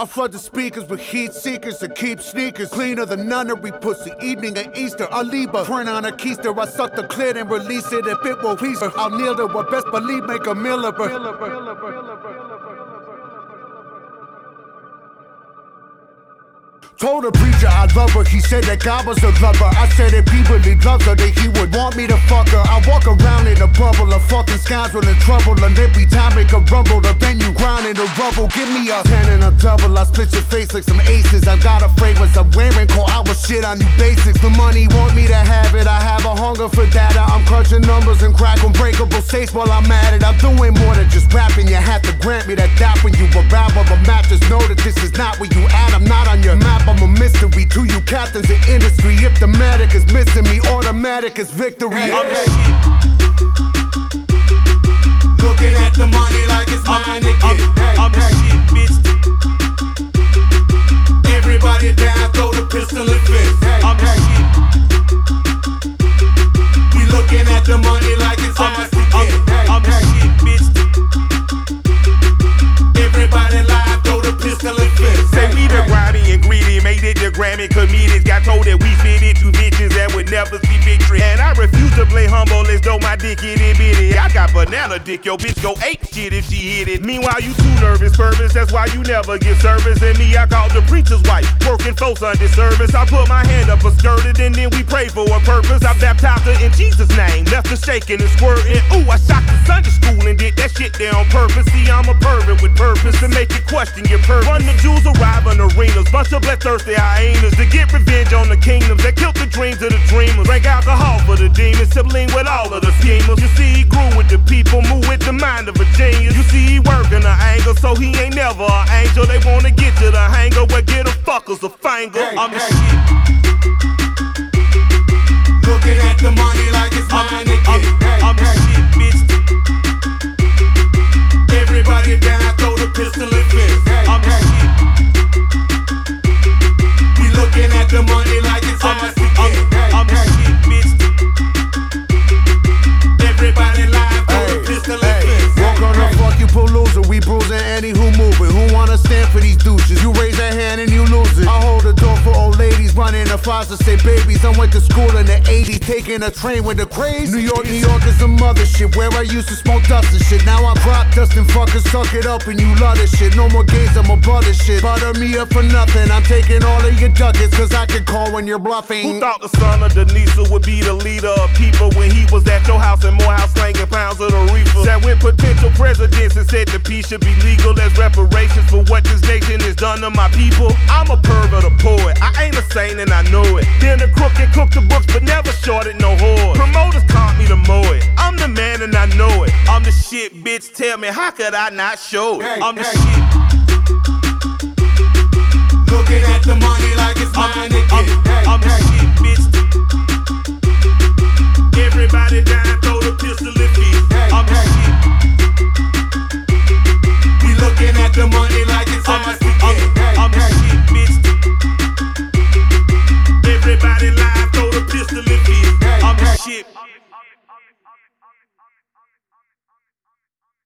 I flood the speakers with heat seekers to keep sneakers cleaner than nunnery pussy. Evening at Easter, I leave a print on a keister. I suck the clit and release it if it will please her. I'll kneel to her, best believe make a of. Told the preacher I love her, he said that God was a lover. I said if he really loves her, then he would want me to fuck her. I walk around in a bubble of fucking scoundrel in trouble, and every time it could rumble, the in the rubble. Give me a ten and a double, I split your face like some aces. I got a fragrance I'm wearing, call our shit on you basics. The money want me to have it, I have a hunger for data. I'm crunching numbers and crack unbreakable states while I'm at it. I'm doing more than just rapping, you have to grant me that that when you a rapper, but map just know that this is not where you at. I'm not on your map. I'm a mystery to you captains in industry. If the medic is missing me, automatic is victory. Hey, hey. Grammy comedians. Got told that we fitted two bitches that would never see victory. And I refuse to play humble as though my dick itty bitty. I got banana dick, yo bitch go ape shit if she hit it. Meanwhile, you too nervous, purpose. That's why you never get service. And me, I call the preacher's wife, working folks under service. I put my hand up a skirted and then we pray for a purpose. I baptized her in Jesus' name, left her shaking and squirting. Ooh, I shot the Sunday school and did that shit there on purpose. See, I'm a pervert with purpose to make you question your purpose. Run the Jewels arrive in arenas, bunch of bloodthirsty hyenas to get revenge on the kingdoms that killed the dreams of the dreamers. Drank alcohol for the demons, sibling with all of the schemers. You see, he grew with the people, move with the mind of a genius. You see, he working the angle, so he ain't never an angel. They wanna get to the hangar where get a fuckers a finger. Hey, I'm the hey. shit. Looking at the money like it's I'm, mine I'm, get. I'm the shit, bitch. Everybody down, throw the pistol and fist. I'm the shit. We looking at the money like it's ours ladies running a foster say babies. I went to school in the 80s, taking a train with the craze. New York, New York is the mothership where I used to smoke dust and shit. Now I'm crop dusting fuckers, suck it up and you love this shit. No more gays, I'm above this shit. Butter me up for nothing. I'm taking all of your ducats, cause I can call when you're bluffing. Who thought the son of Denisa would be the leader of people when he was at your house in Morehouse slanging pounds of the reefer? That when potential presidents and said the peace should be legal as reparations for what this done to my people. I'm a pervert, a poet. I ain't a saint and I know it. Then the crook and cook the books, but never shorted no whore. Promoters taught me to mow it. I'm the man and I know it. I'm the shit, bitch. Tell me, how could I not show it? Hey, I'm the hey. shit.